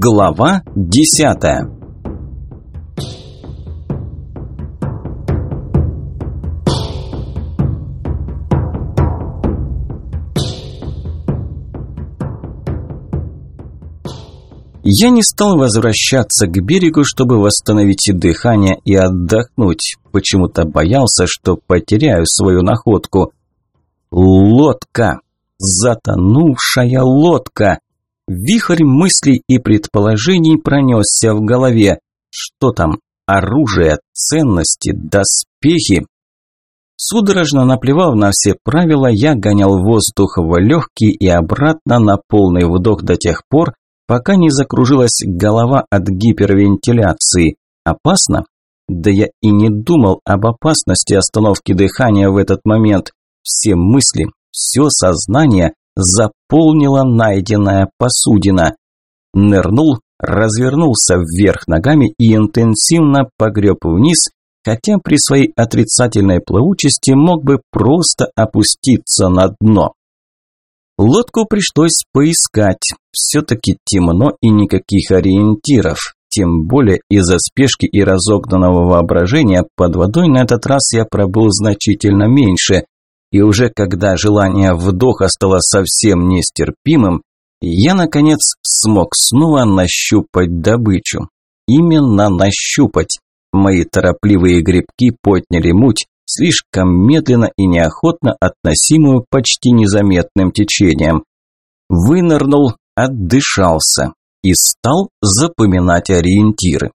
Глава десятая Я не стал возвращаться к берегу, чтобы восстановить дыхание и отдохнуть. Почему-то боялся, что потеряю свою находку. Лодка! Затонувшая лодка! Вихрь мыслей и предположений пронесся в голове. Что там? Оружие, ценности, доспехи? Судорожно наплевав на все правила, я гонял воздух в легкий и обратно на полный вдох до тех пор, пока не закружилась голова от гипервентиляции. Опасно? Да я и не думал об опасности остановки дыхания в этот момент. Все мысли, все сознание заполнила найденная посудина. Нырнул, развернулся вверх ногами и интенсивно погреб вниз, хотя при своей отрицательной плавучести мог бы просто опуститься на дно. Лодку пришлось поискать. Все-таки темно и никаких ориентиров. Тем более из-за спешки и разогнанного воображения под водой на этот раз я пробыл значительно меньше. И уже когда желание вдоха стало совсем нестерпимым, я, наконец, смог снова нащупать добычу. Именно нащупать. Мои торопливые грибки подняли муть, слишком медленно и неохотно относимую почти незаметным течением. Вынырнул, отдышался и стал запоминать ориентиры.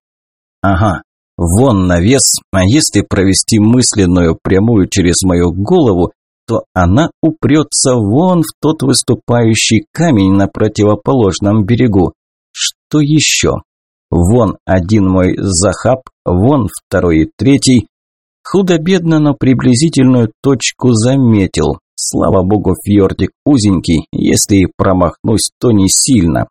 Ага, вон навес, а если провести мысленную прямую через мою голову, то она упрется вон в тот выступающий камень на противоположном берегу. Что еще? Вон один мой захаб, вон второй и третий, Худо-бедно, но приблизительную точку заметил. Слава богу, фьордик узенький, если и промахнусь, то не сильно.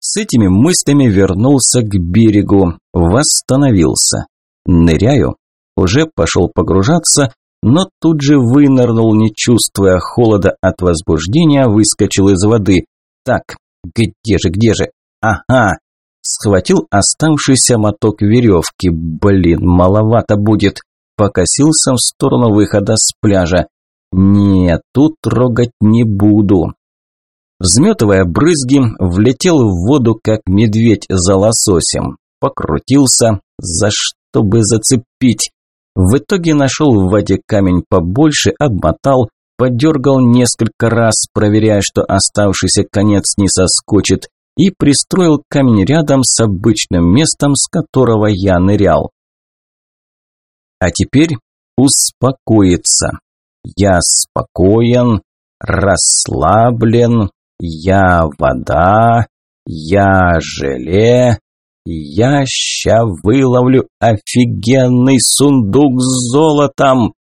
С этими мыслями вернулся к берегу, восстановился. Ныряю, уже пошел погружаться, но тут же вынырнул, не чувствуя холода от возбуждения, выскочил из воды. Так, где же, где же? Ага, схватил оставшийся моток веревки. Блин, маловато будет покосился в сторону выхода с пляжа. «Нет, тут трогать не буду». Взметывая брызги, влетел в воду, как медведь за лососем. Покрутился, за что бы зацепить. В итоге нашел в воде камень побольше, обмотал, подергал несколько раз, проверяя, что оставшийся конец не соскочит, и пристроил камень рядом с обычным местом, с которого я нырял. А теперь успокоиться. Я спокоен, расслаблен, я вода, я желе, я ща выловлю офигенный сундук с золотом.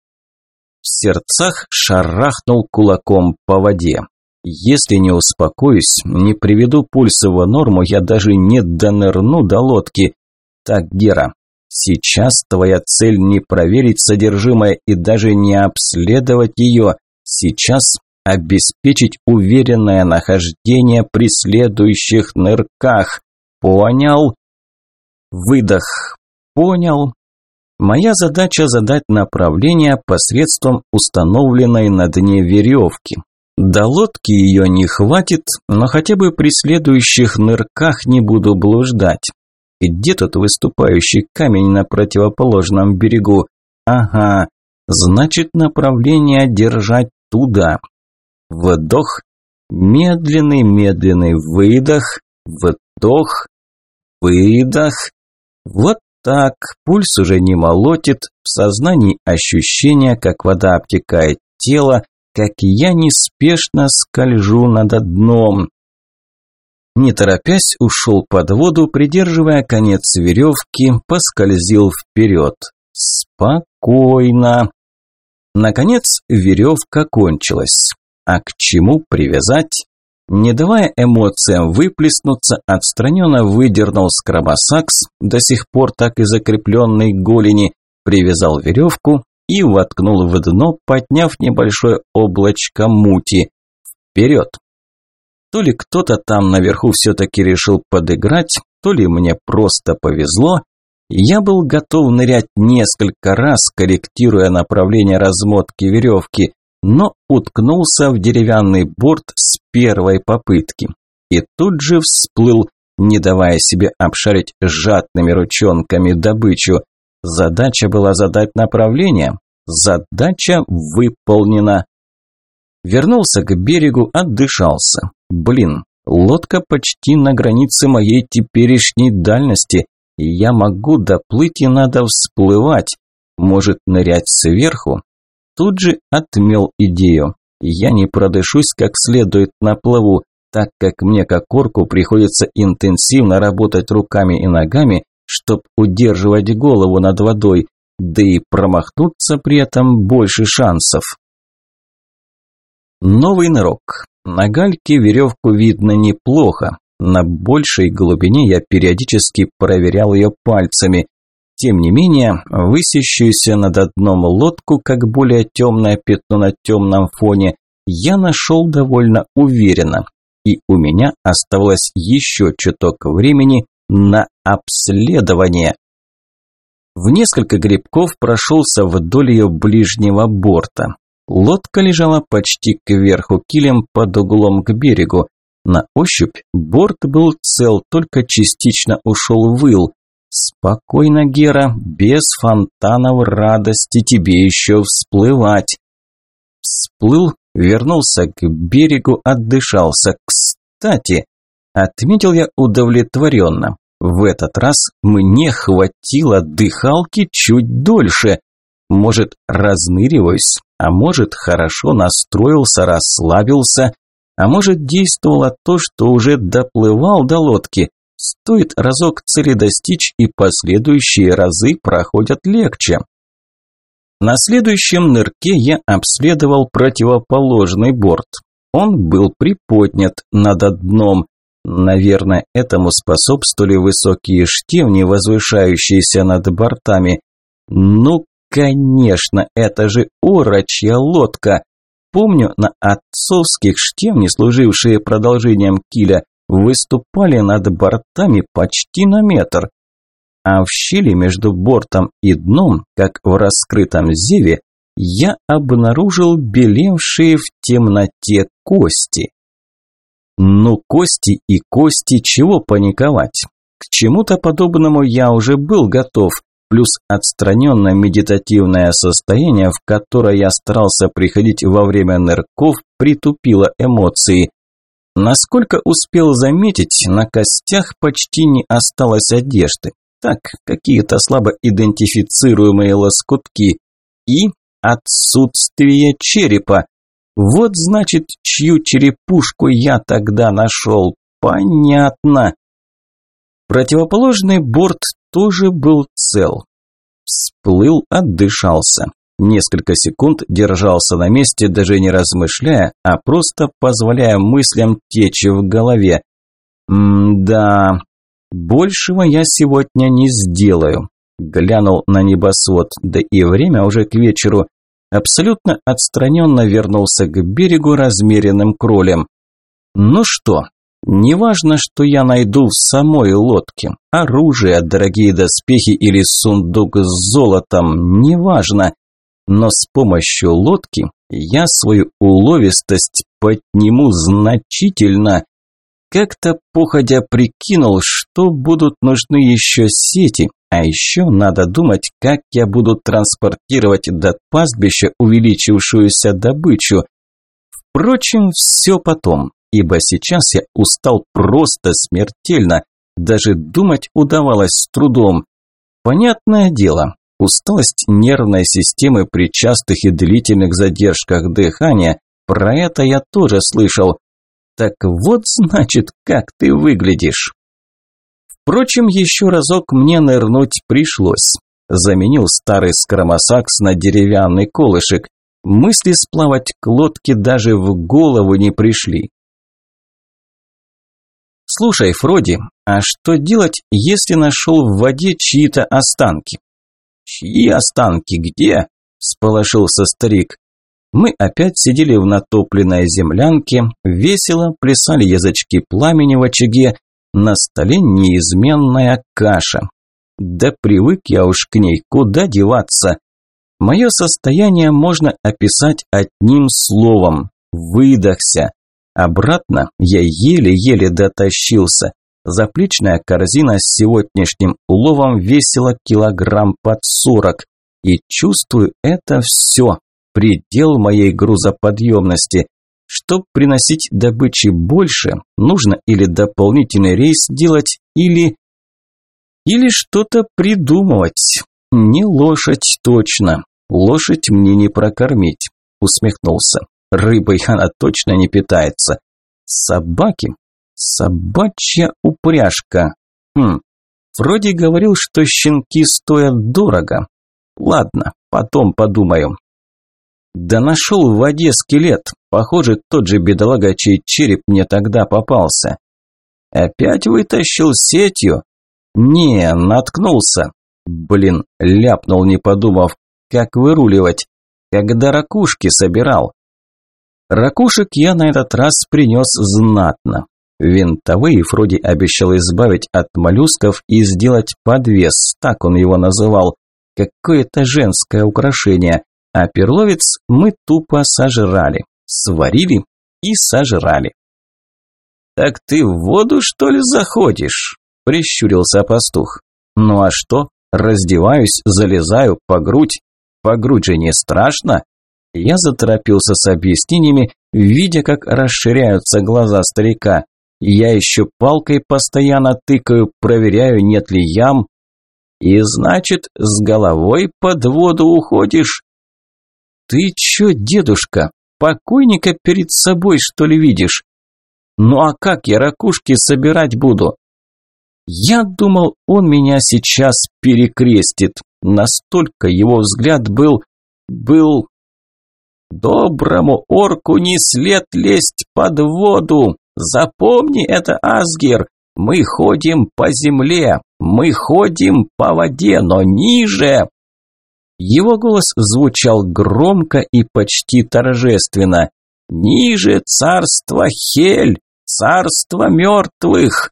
В сердцах шарахнул кулаком по воде. Если не успокоюсь, не приведу пульс в норму, я даже не донырну до лодки. Так, Гера, Сейчас твоя цель не проверить содержимое и даже не обследовать ее. Сейчас обеспечить уверенное нахождение при следующих нырках. Понял? Выдох. Понял. Моя задача задать направление посредством установленной на дне веревки. До лодки ее не хватит, но хотя бы при следующих нырках не буду блуждать. Где тут выступающий камень на противоположном берегу? Ага, значит направление держать туда. Вдох, медленный-медленный выдох, вдох, выдох. Вот так, пульс уже не молотит, в сознании ощущение, как вода обтекает тело, как я неспешно скольжу над дном. Не торопясь, ушел под воду, придерживая конец веревки, поскользил вперед. Спокойно. Наконец, веревка кончилась. А к чему привязать? Не давая эмоциям выплеснуться, отстраненно выдернул скробосакс, до сих пор так и закрепленный голени, привязал веревку и воткнул в дно, подняв небольшое облачко мути. Вперед! То ли кто-то там наверху все-таки решил подыграть, то ли мне просто повезло. Я был готов нырять несколько раз, корректируя направление размотки веревки, но уткнулся в деревянный борт с первой попытки. И тут же всплыл, не давая себе обшарить сжатными ручонками добычу. Задача была задать направление. Задача выполнена. Вернулся к берегу, отдышался. Блин, лодка почти на границе моей теперешней дальности. Я могу доплыть и надо всплывать. Может нырять сверху? Тут же отмел идею. Я не продышусь как следует на плаву, так как мне как орку приходится интенсивно работать руками и ногами, чтобы удерживать голову над водой, да и промахнуться при этом больше шансов. Новый нырок. На гальке веревку видно неплохо. На большей глубине я периодически проверял ее пальцами. Тем не менее, высящуюся над дном лодку, как более темное пятно на темном фоне, я нашел довольно уверенно. И у меня оставалось еще чуток времени на обследование. В несколько грибков прошелся вдоль ее ближнего борта. Лодка лежала почти кверху килем под углом к берегу. На ощупь борт был цел, только частично ушел в ил. Спокойно, Гера, без фонтанов радости тебе еще всплывать. Всплыл, вернулся к берегу, отдышался. Кстати, отметил я удовлетворенно. В этот раз мне хватило дыхалки чуть дольше. Может, разныриваюсь, а может, хорошо настроился, расслабился, а может, действовало то, что уже доплывал до лодки. Стоит разок цели достичь, и последующие разы проходят легче. На следующем нырке я обследовал противоположный борт. Он был приподнят над дном. Наверное, этому способствовали высокие штевни, возвышающиеся над бортами. Ну, конечно, это же орочья лодка. Помню, на отцовских штевни, служившие продолжением киля, выступали над бортами почти на метр. А в щели между бортом и дном, как в раскрытом зеве, я обнаружил белевшие в темноте кости. Ну, кости и кости, чего паниковать? К чему-то подобному я уже был готов, плюс отстраненное медитативное состояние, в которое я старался приходить во время нырков, притупило эмоции. Насколько успел заметить, на костях почти не осталось одежды. Так, какие-то слабо идентифицируемые лоскутки. И отсутствие черепа. Вот значит, чью черепушку я тогда нашел. Понятно. Противоположный борт тоже был цел. Всплыл, отдышался. Несколько секунд держался на месте, даже не размышляя, а просто позволяя мыслям течь в голове. «М-да, большего я сегодня не сделаю». Глянул на небосвод, да и время уже к вечеру. Абсолютно отстраненно вернулся к берегу размеренным кролем. «Ну что, Неважно, что я найду в самой лодке. Оружие, дорогие доспехи или сундук с золотом, неважно. Но с помощью лодки я свою уловистость подниму значительно. Как-то походя прикинул, что будут нужны еще сети, а еще надо думать, как я буду транспортировать до пастбища увеличившуюся добычу. Впрочем, все потом ибо сейчас я устал просто смертельно, даже думать удавалось с трудом. Понятное дело, усталость нервной системы при частых и длительных задержках дыхания, про это я тоже слышал. Так вот, значит, как ты выглядишь. Впрочем, еще разок мне нырнуть пришлось. Заменил старый скромосакс на деревянный колышек. Мысли сплавать к лодке даже в голову не пришли. «Слушай, Фроди, а что делать, если нашел в воде чьи-то останки?» «Чьи останки? Где?» – сполошился старик. Мы опять сидели в натопленной землянке, весело плясали язычки пламени в очаге, на столе неизменная каша. Да привык я уж к ней, куда деваться. Мое состояние можно описать одним словом – выдохся. Обратно я еле-еле дотащился. Заплечная корзина с сегодняшним уловом весила килограмм под сорок. И чувствую это все, предел моей грузоподъемности. Чтоб приносить добычи больше, нужно или дополнительный рейс делать, или... Или что-то придумывать. Не лошадь точно. Лошадь мне не прокормить, усмехнулся. Рыбой она точно не питается. Собаки? Собачья упряжка. Хм, вроде говорил, что щенки стоят дорого. Ладно, потом подумаю. Да нашел в воде скелет. Похоже, тот же бедолага, чей череп мне тогда попался. Опять вытащил сетью? Не, наткнулся. Блин, ляпнул, не подумав, как выруливать. Когда ракушки собирал. Ракушек я на этот раз принес знатно. Винтовые Фроди обещал избавить от моллюсков и сделать подвес, так он его называл. Какое-то женское украшение. А перловец мы тупо сожрали. Сварили и сожрали. «Так ты в воду, что ли, заходишь?» – прищурился пастух. «Ну а что? Раздеваюсь, залезаю по грудь. По грудь же не страшно?» Я заторопился с объяснениями, видя, как расширяются глаза старика. Я еще палкой постоянно тыкаю, проверяю, нет ли ям. И значит, с головой под воду уходишь? «Ты чё, дедушка, покойника перед собой, что ли, видишь? Ну а как я ракушки собирать буду?» Я думал, он меня сейчас перекрестит. Настолько его взгляд был... был... Доброму орку не след лезть под воду. Запомни это, Асгер. Мы ходим по земле, мы ходим по воде, но ниже. Его голос звучал громко и почти торжественно. «Ниже царство Хель, царство мертвых!»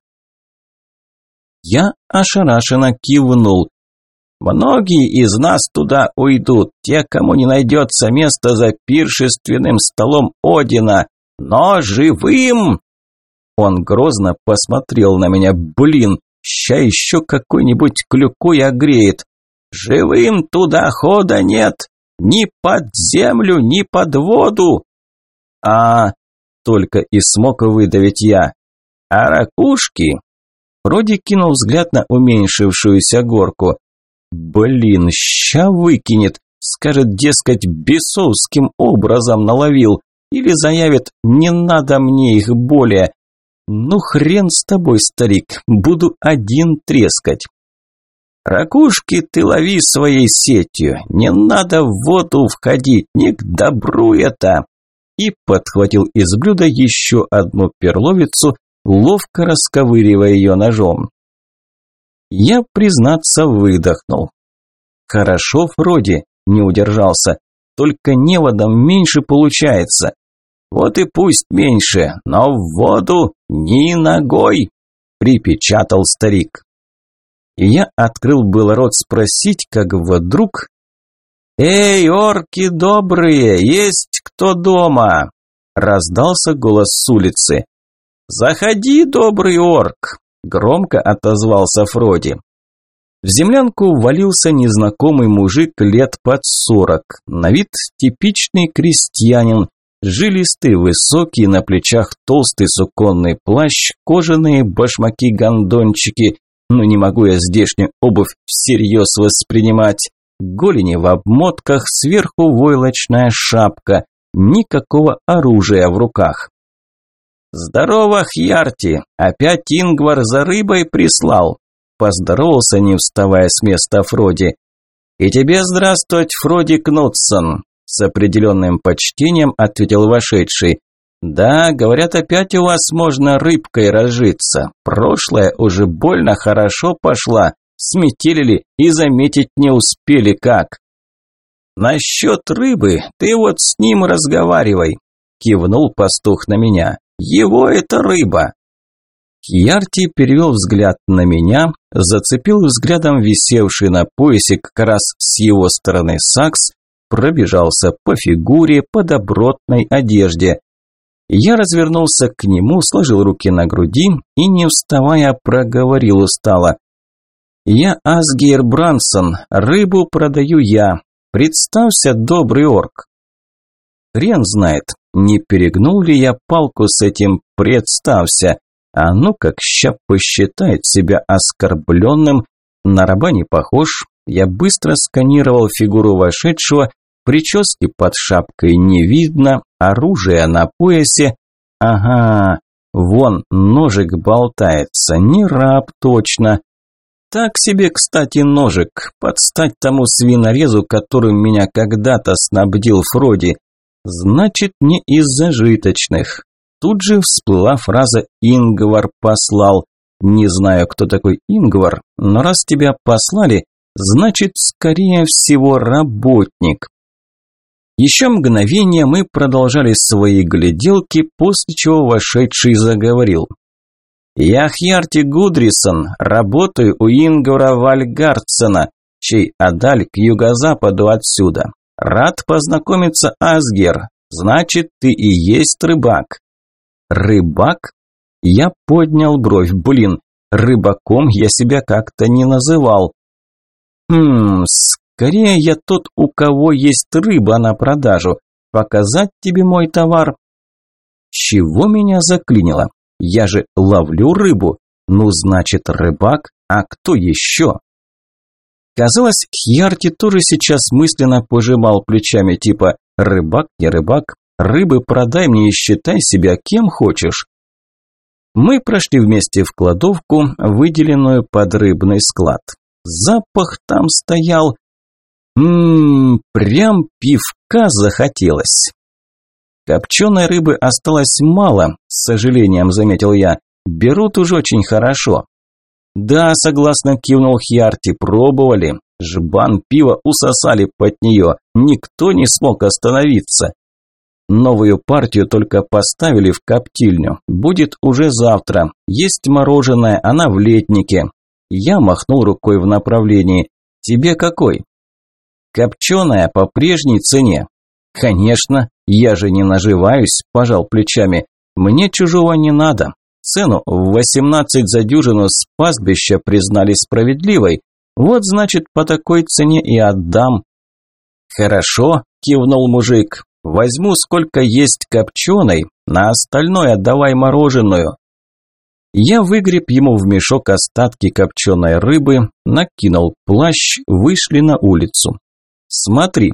Я ошарашенно кивнул. «Многие из нас туда уйдут, те, кому не найдется места за пиршественным столом Одина, но живым!» Он грозно посмотрел на меня. «Блин, ща еще какой-нибудь клюкой огреет. Живым туда хода нет, ни под землю, ни под воду. А только и смог выдавить я. А ракушки? Вроде кинул взгляд на уменьшившуюся горку. Блин, ща выкинет, скажет, дескать, бесовским образом наловил. Или заявит, не надо мне их более. Ну хрен с тобой, старик, буду один трескать. Ракушки ты лови своей сетью, не надо в воду входить, не к добру это. И подхватил из блюда еще одну перловицу, ловко расковыривая ее ножом. Я, признаться, выдохнул. Хорошо, вроде, не удержался, только неводом меньше получается. Вот и пусть меньше, но в воду ни ногой, припечатал старик и я открыл был рот спросить, как вдруг... «Эй, орки добрые, есть кто дома?» Раздался голос с улицы. «Заходи, добрый орк!» Громко отозвался Фроди. В землянку ввалился незнакомый мужик лет под сорок, на вид типичный крестьянин, жилистый, высокий, на плечах толстый суконный плащ, кожаные башмаки-гондончики, но не могу я здешнюю обувь всерьез воспринимать. Голени в обмотках, сверху войлочная шапка, никакого оружия в руках. «Здорово, Хьярти! Опять Ингвар за рыбой прислал!» Поздоровался, не вставая с места Фроди. «И тебе здравствовать, Фроди Кнутсон!» С определенным почтением ответил вошедший. «Да, говорят, опять у вас можно рыбкой разжиться. Прошлое уже больно хорошо пошла. Сметелили и заметить не успели как». Насчет рыбы ты вот с ним разговаривай, кивнул пастух на меня. Его это рыба. Кьярти перевел взгляд на меня, зацепил взглядом висевший на поясе как раз с его стороны сакс, пробежался по фигуре, по добротной одежде. Я развернулся к нему, сложил руки на груди и, не вставая, проговорил устало. «Я Асгейр Брансон, рыбу продаю я. Представься, добрый орк». Хрен знает, не перегнул ли я палку с этим «представься», а ну как ща посчитает себя оскорбленным, на раба не похож, я быстро сканировал фигуру вошедшего, прически под шапкой не видно, оружие на поясе. Ага, вон ножик болтается, не раб точно. Так себе, кстати, ножик, подстать тому свинорезу, которым меня когда-то снабдил Фроди. Значит, не из зажиточных. Тут же всплыла фраза «Ингвар послал». Не знаю, кто такой Ингвар, но раз тебя послали, значит, скорее всего, работник. Еще мгновение мы продолжали свои гляделки, после чего вошедший заговорил. «Я Хьярти Гудрисон, работаю у Ингвара Вальгардсена, чей Адаль к юго-западу отсюда. Рад познакомиться, Асгер, значит, ты и есть рыбак». «Рыбак?» Я поднял бровь, блин, рыбаком я себя как-то не называл. Хм, скорее я тот, у кого есть рыба на продажу. Показать тебе мой товар? Чего меня заклинило? Я же ловлю рыбу. Ну, значит, рыбак, а кто еще? Казалось, Хьярти тоже сейчас мысленно пожимал плечами, типа «рыбак, не рыбак, рыбы продай мне и считай себя кем хочешь». Мы прошли вместе в кладовку, выделенную под рыбный склад. Запах там стоял. Ммм, прям пивка захотелось. Копченой рыбы осталось мало, с сожалением заметил я. Берут уж очень хорошо. Да, согласно кивнул Хьярти, пробовали. Жбан пива усосали под нее, никто не смог остановиться. Новую партию только поставили в коптильню. Будет уже завтра. Есть мороженое, она в летнике. Я махнул рукой в направлении. Тебе какой? Копченая по прежней цене. Конечно, я же не наживаюсь, пожал плечами. Мне чужого не надо. Цену в 18 за дюжину с пастбища признали справедливой. Вот значит, по такой цене и отдам. Хорошо, кивнул мужик. Возьму сколько есть копченой, на остальное давай мороженую. Я выгреб ему в мешок остатки копченой рыбы, накинул плащ, вышли на улицу. Смотри.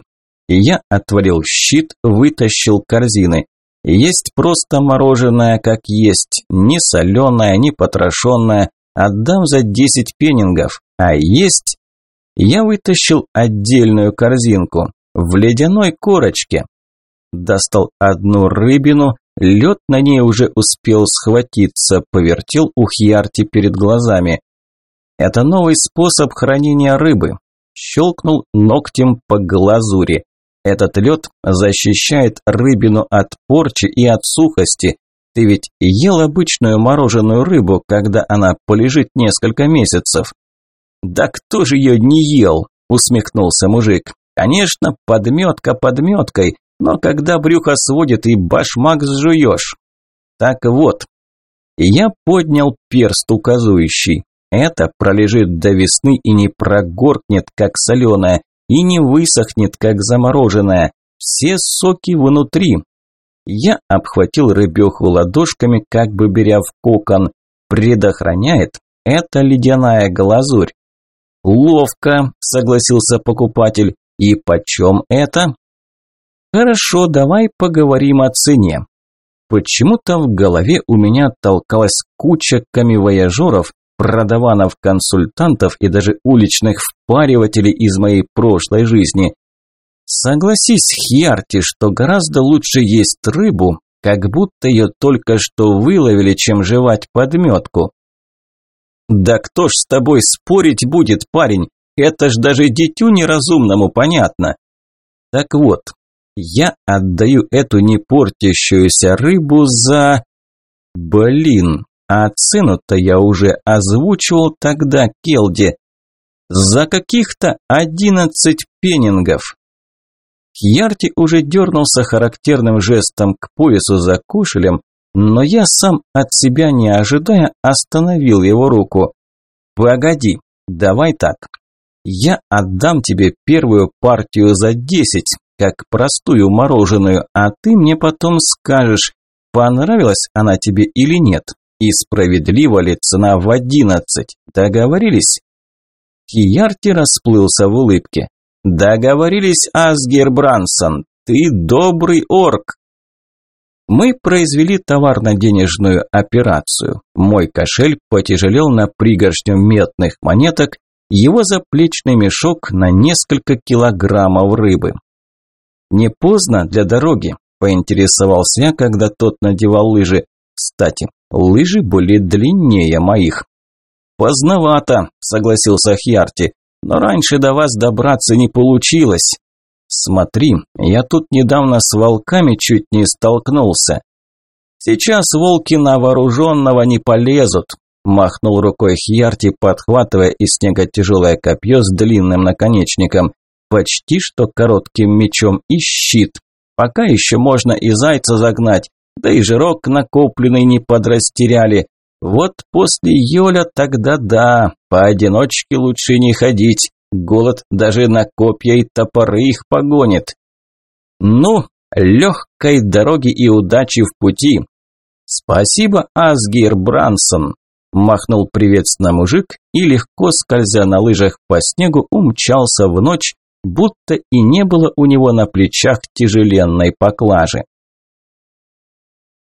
Я отворил щит, вытащил корзины. Есть просто мороженое, как есть, не соленое, не потрошенное, отдам за 10 пенингов. А есть... Я вытащил отдельную корзинку в ледяной корочке. Достал одну рыбину, лед на ней уже успел схватиться, повертел у Хьярти перед глазами. Это новый способ хранения рыбы. Щелкнул ногтем по глазури. Этот лед защищает рыбину от порчи и от сухости. Ты ведь ел обычную мороженую рыбу, когда она полежит несколько месяцев. Да кто же ее не ел? Усмехнулся мужик. Конечно, подметка подметкой, но когда брюхо сводит и башмак сжуешь. Так вот, я поднял перст указующий. Это пролежит до весны и не прогоркнет, как соленое, и не высохнет, как замороженное. Все соки внутри. Я обхватил рыбеху ладошками, как бы беря в кокон. Предохраняет. Это ледяная глазурь. Ловко, согласился покупатель. И почем это? Хорошо, давай поговорим о цене. Почему-то в голове у меня толкалась куча камевояжеров, продаванов-консультантов и даже уличных впаривателей из моей прошлой жизни. Согласись, Хьярти, что гораздо лучше есть рыбу, как будто ее только что выловили, чем жевать подметку. Да кто ж с тобой спорить будет, парень? Это ж даже дитю неразумному понятно. Так вот, я отдаю эту непортящуюся рыбу за... Блин, а цену-то я уже озвучивал тогда Келди. За каких-то одиннадцать пеннингов. Кьярти уже дернулся характерным жестом к поясу за кушелем, но я сам от себя не ожидая остановил его руку. «Погоди, давай так. Я отдам тебе первую партию за десять, как простую мороженую, а ты мне потом скажешь, понравилась она тебе или нет, и справедлива ли цена в одиннадцать. Договорились?» Киярти расплылся в улыбке. «Договорились, Асгер Брансон, ты добрый орк!» Мы произвели товарно-денежную операцию. Мой кошель потяжелел на пригоршню медных монеток, его заплечный мешок на несколько килограммов рыбы. «Не поздно для дороги», – поинтересовался я, когда тот надевал лыжи. «Кстати, лыжи были длиннее моих». «Поздновато», – согласился Хьярти, – «но раньше до вас добраться не получилось». «Смотри, я тут недавно с волками чуть не столкнулся». «Сейчас волки на вооруженного не полезут», – махнул рукой Хьярти, подхватывая из снега тяжелое копье с длинным наконечником, почти что коротким мечом и щит. Пока еще можно и зайца загнать, да и жирок накопленный не подрастеряли. Вот после Йоля тогда да, поодиночке лучше не ходить. Голод даже на копья и топоры их погонит. Ну, легкой дороги и удачи в пути. Спасибо, Асгир Брансон. Махнул приветственно мужик и легко скользя на лыжах по снегу умчался в ночь, будто и не было у него на плечах тяжеленной поклажи.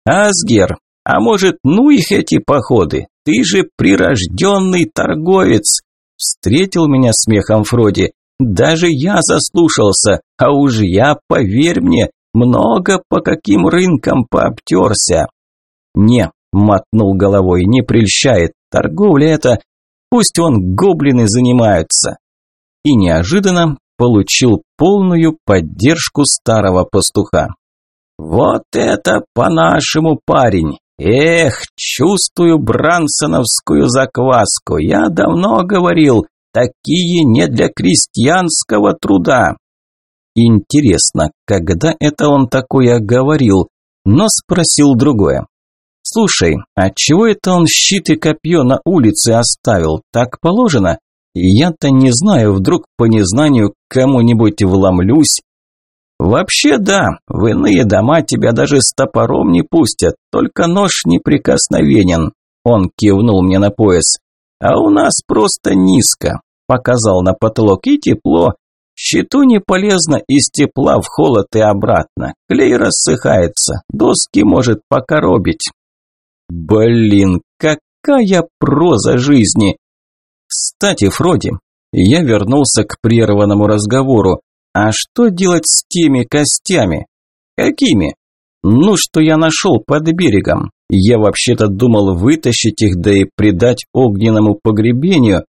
«Асгер, а может, ну их эти походы? Ты же прирожденный торговец!» Встретил меня смехом Фроди. «Даже я заслушался, а уж я, поверь мне, много по каким рынкам пообтерся». «Не», – мотнул головой, – «не прельщает. Торговля это... Пусть он гоблины занимаются». И неожиданно получил полную поддержку старого пастуха. «Вот это по-нашему, парень! Эх, чувствую брансоновскую закваску. Я давно говорил, такие не для крестьянского труда». Интересно, когда это он такое говорил? Но спросил другое. «Слушай, а чего это он щит и копье на улице оставил? Так положено?» Я-то не знаю, вдруг по незнанию кому-нибудь вломлюсь. Вообще да, в иные дома тебя даже с топором не пустят, только нож неприкосновенен. Он кивнул мне на пояс. А у нас просто низко. Показал на потолок и тепло. Щиту не полезно из тепла в холод и обратно. Клей рассыхается, доски может покоробить. Блин, какая проза жизни! Кстати, Фроди, я вернулся к прерванному разговору. А что делать с теми костями? Какими? Ну, что я нашел под берегом. Я вообще-то думал вытащить их, да и предать огненному погребению.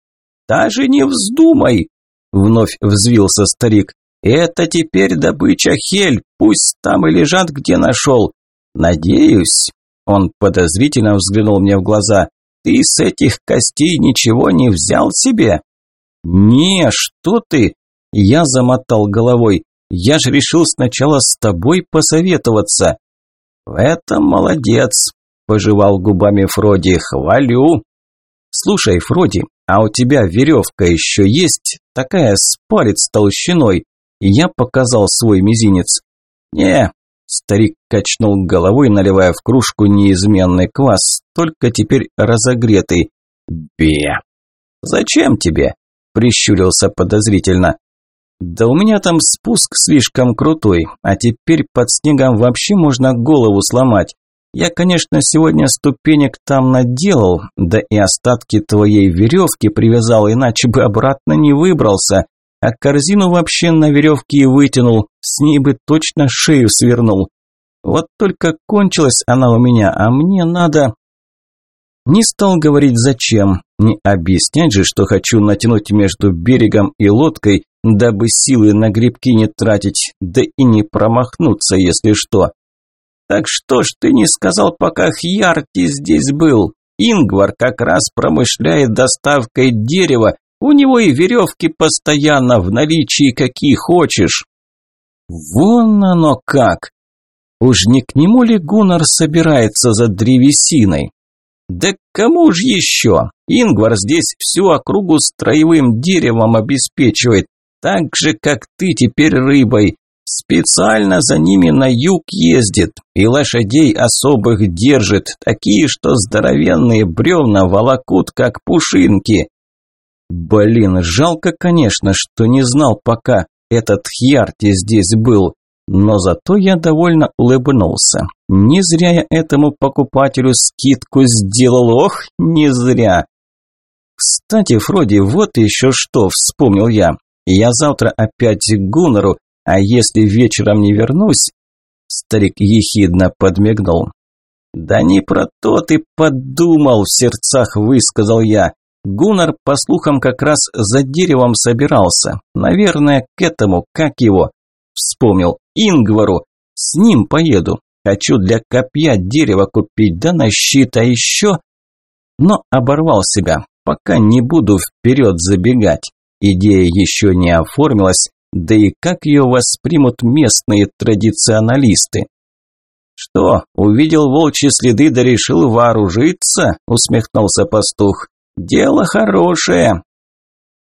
Даже не вздумай, вновь взвился старик. Это теперь добыча Хель, пусть там и лежат, где нашел. Надеюсь, он подозрительно взглянул мне в глаза. Ты с этих костей ничего не взял себе? Не, что ты? Я замотал головой. Я же решил сначала с тобой посоветоваться. В этом молодец, пожевал губами Фроди. Хвалю. Слушай, Фроди, а у тебя веревка еще есть? Такая с палец толщиной. Я показал свой мизинец. Не, Старик качнул головой, наливая в кружку неизменный квас, только теперь разогретый. «Бе!» «Зачем тебе?» – прищурился подозрительно. «Да у меня там спуск слишком крутой, а теперь под снегом вообще можно голову сломать. Я, конечно, сегодня ступенек там наделал, да и остатки твоей веревки привязал, иначе бы обратно не выбрался а корзину вообще на веревке и вытянул, с ней бы точно шею свернул. Вот только кончилась она у меня, а мне надо... Не стал говорить зачем, не объяснять же, что хочу натянуть между берегом и лодкой дабы силы на грибки не тратить, да и не промахнуться, если что. Так что ж ты не сказал, пока Хьярти здесь был? Ингвар как раз промышляет доставкой дерева, у него и веревки постоянно в наличии, какие хочешь. Вон оно как! Уж не к нему ли Гуннар собирается за древесиной? Да кому ж еще? Ингвар здесь всю округу строевым деревом обеспечивает, так же, как ты теперь рыбой. Специально за ними на юг ездит и лошадей особых держит, такие, что здоровенные бревна волокут, как пушинки. Блин, жалко, конечно, что не знал пока этот Хьярти здесь был, но зато я довольно улыбнулся. Не зря я этому покупателю скидку сделал, ох, не зря. Кстати, Фроди, вот еще что, вспомнил я. Я завтра опять к Гуннеру, а если вечером не вернусь? Старик ехидно подмигнул. Да не про то ты подумал, в сердцах высказал я. Гуннар, по слухам, как раз за деревом собирался. Наверное, к этому, как его? Вспомнил, Ингвару. С ним поеду. Хочу для копья дерево купить, да на щит, а еще... Но оборвал себя. Пока не буду вперед забегать. Идея еще не оформилась, да и как ее воспримут местные традиционалисты? «Что, увидел волчьи следы да решил вооружиться?» – усмехнулся пастух. «Дело хорошее».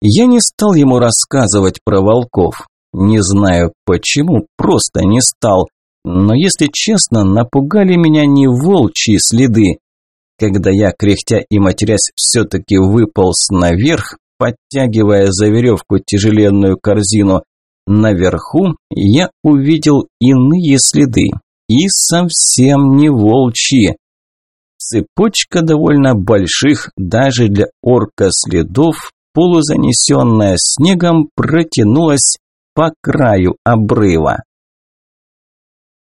Я не стал ему рассказывать про волков. Не знаю почему, просто не стал. Но, если честно, напугали меня не волчьи следы. Когда я, кряхтя и матерясь, все-таки выполз наверх, подтягивая за веревку тяжеленную корзину. Наверху я увидел иные следы, и совсем не волчьи. Цепочка довольно больших даже для орка следов, полузанесенная снегом, протянулась по краю обрыва.